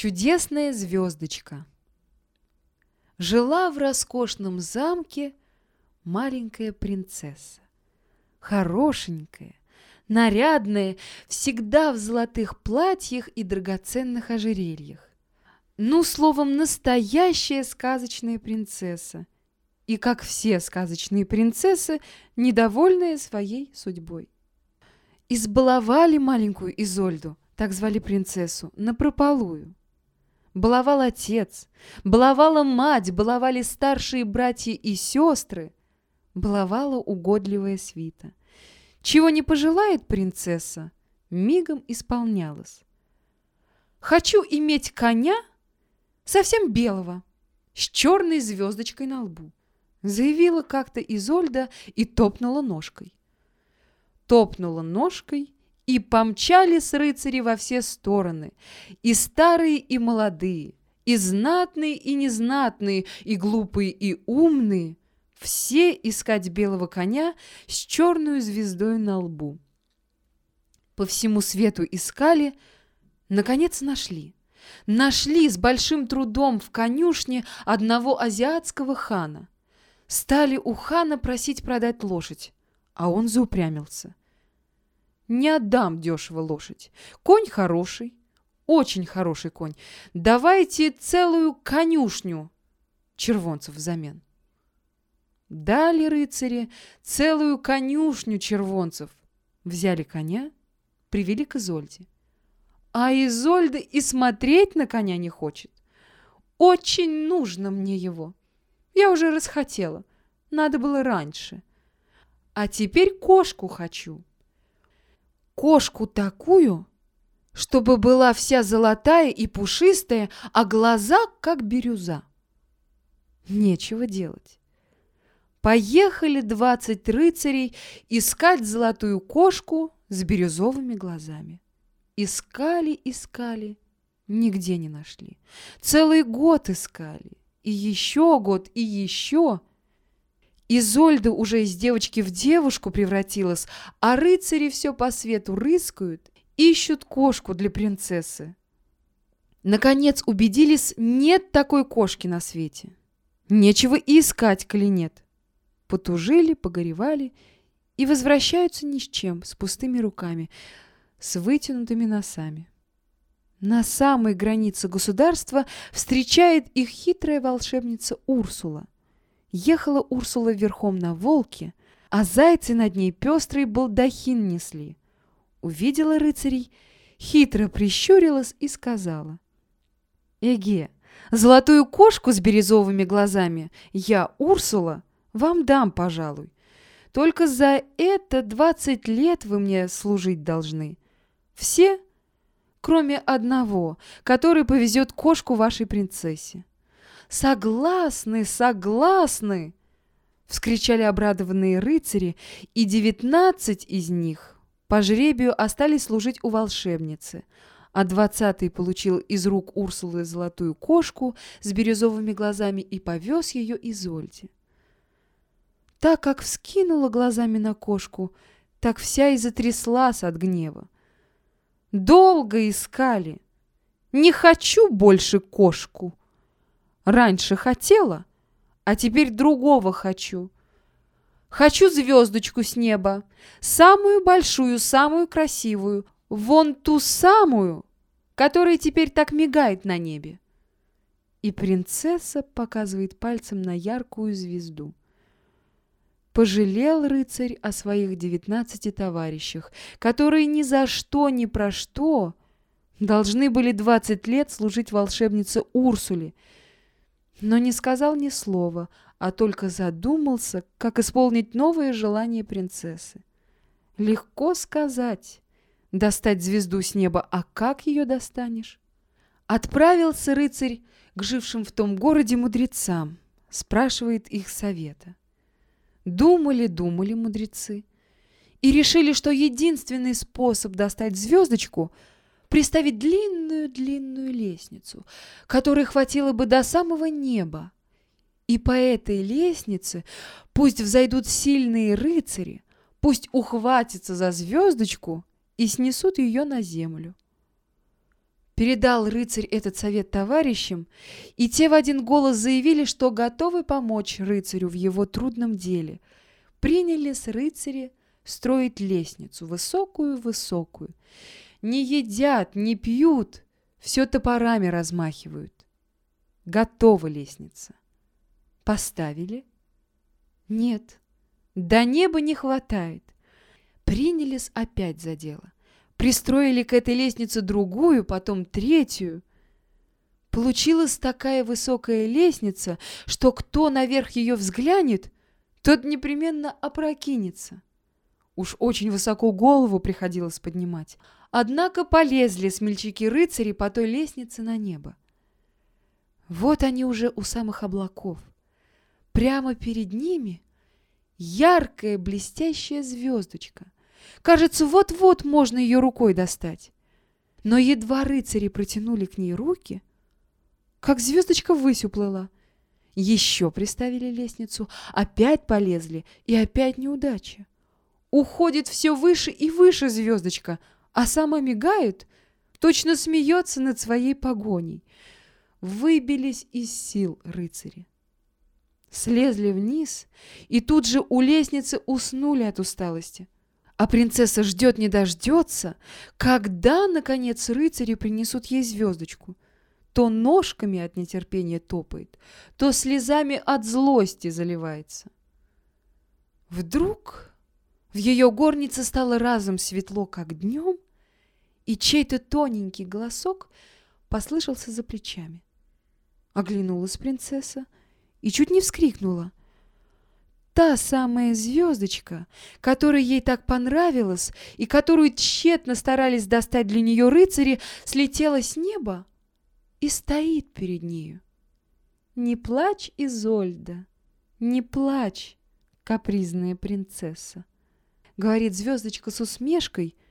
Чудесная звездочка. Жила в роскошном замке маленькая принцесса. Хорошенькая, нарядная, всегда в золотых платьях и драгоценных ожерельях. Ну, словом, настоящая сказочная принцесса. И, как все сказочные принцессы, недовольная своей судьбой. Избаловали маленькую Изольду, так звали принцессу, напропалую. Баловал отец, баловала мать, баловали старшие братья и сестры, баловала угодливая свита. Чего не пожелает принцесса, мигом исполнялось. «Хочу иметь коня совсем белого, с черной звездочкой на лбу», заявила как-то Изольда и топнула ножкой. Топнула ножкой и помчались рыцари во все стороны, и старые, и молодые, и знатные, и незнатные, и глупые, и умные, все искать белого коня с черную звездой на лбу. По всему свету искали, наконец нашли. Нашли с большим трудом в конюшне одного азиатского хана. Стали у хана просить продать лошадь, а он заупрямился. Не отдам дешево лошадь. Конь хороший, очень хороший конь. Давайте целую конюшню червонцев взамен. Дали рыцари целую конюшню червонцев. Взяли коня, привели к Изольде. А Изольда и смотреть на коня не хочет. Очень нужно мне его. Я уже расхотела. Надо было раньше. А теперь кошку хочу кошку такую, чтобы была вся золотая и пушистая, а глаза как бирюза. Нечего делать. Поехали двадцать рыцарей искать золотую кошку с бирюзовыми глазами. Искали, искали, нигде не нашли. Целый год искали, и еще год, и еще. Изольда уже из девочки в девушку превратилась, а рыцари все по свету рыскают, ищут кошку для принцессы. Наконец убедились, нет такой кошки на свете. Нечего и искать, коли нет. Потужили, погоревали и возвращаются ни с чем, с пустыми руками, с вытянутыми носами. На самой границе государства встречает их хитрая волшебница Урсула – Ехала Урсула верхом на волке, а зайцы над ней пестрый балдахин несли. Увидела рыцарей, хитро прищурилась и сказала. «Эге, золотую кошку с бирюзовыми глазами я, Урсула, вам дам, пожалуй. Только за это двадцать лет вы мне служить должны. Все, кроме одного, который повезет кошку вашей принцессе. «Согласны, согласны!» — вскричали обрадованные рыцари, и девятнадцать из них по жребию остались служить у волшебницы, а двадцатый получил из рук Урсулы золотую кошку с бирюзовыми глазами и повез ее Изольде. Так как вскинула глазами на кошку, так вся и затряслась от гнева. Долго искали. Не хочу больше кошку. Раньше хотела, а теперь другого хочу. Хочу звездочку с неба, самую большую, самую красивую, вон ту самую, которая теперь так мигает на небе. И принцесса показывает пальцем на яркую звезду. Пожалел рыцарь о своих девятнадцати товарищах, которые ни за что, ни про что должны были двадцать лет служить волшебнице Урсуле — но не сказал ни слова, а только задумался, как исполнить новое желание принцессы. Легко сказать, достать звезду с неба, а как ее достанешь? Отправился рыцарь к жившим в том городе мудрецам, спрашивает их совета. Думали-думали мудрецы и решили, что единственный способ достать звездочку — приставить длинную-длинную лестницу, которой хватило бы до самого неба. И по этой лестнице пусть взойдут сильные рыцари, пусть ухватятся за звездочку и снесут ее на землю. Передал рыцарь этот совет товарищам, и те в один голос заявили, что готовы помочь рыцарю в его трудном деле. Приняли с рыцаря строить лестницу, высокую-высокую. Не едят, не пьют, все топорами размахивают. Готова лестница. Поставили? Нет, до неба не хватает. Принялись опять за дело. Пристроили к этой лестнице другую, потом третью. Получилась такая высокая лестница, что кто наверх ее взглянет, тот непременно опрокинется. Уж очень высоко голову приходилось поднимать. Однако полезли смельчаки-рыцари по той лестнице на небо. Вот они уже у самых облаков. Прямо перед ними яркая блестящая звездочка — Кажется, вот-вот можно ее рукой достать. Но едва рыцари протянули к ней руки, как звездочка ввысь уплыла. Еще приставили лестницу, опять полезли, и опять неудача. Уходит все выше и выше звездочка, а сама мигает, точно смеется над своей погоней. Выбились из сил рыцари. Слезли вниз и тут же у лестницы уснули от усталости. А принцесса ждет не дождется, когда, наконец, рыцари принесут ей звездочку. То ножками от нетерпения топает, то слезами от злости заливается. Вдруг в ее горнице стало разом светло, как днем, и чей-то тоненький голосок послышался за плечами. Оглянулась принцесса и чуть не вскрикнула та самая звездочка, которая ей так понравилась и которую тщетно старались достать для нее рыцари, слетела с неба и стоит перед нею. «Не плачь, Изольда, не плачь, капризная принцесса», — говорит звездочка с усмешкой —